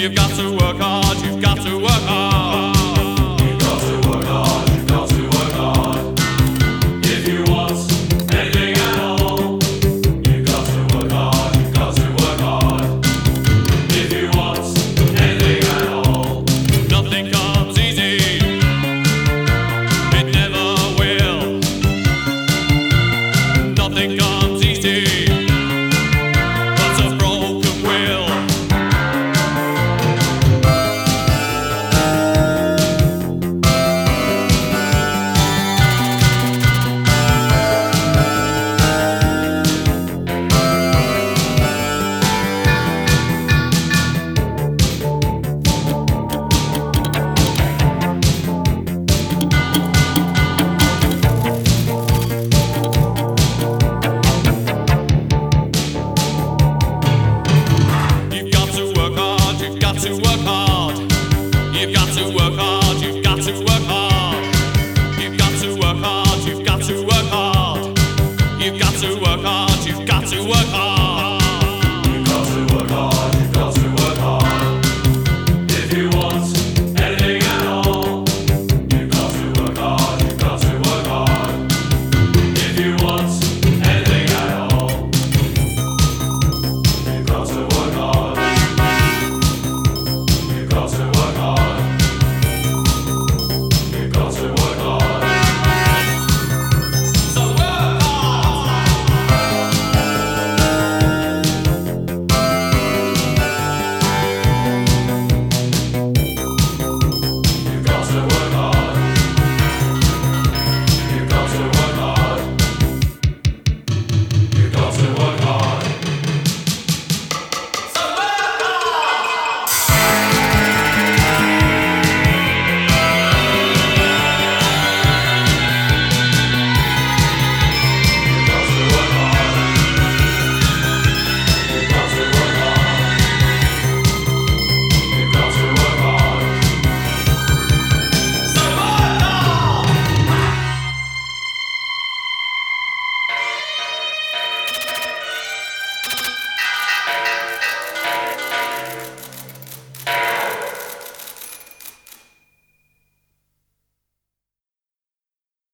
You've got to work hard, you've got to work to a hard. Charles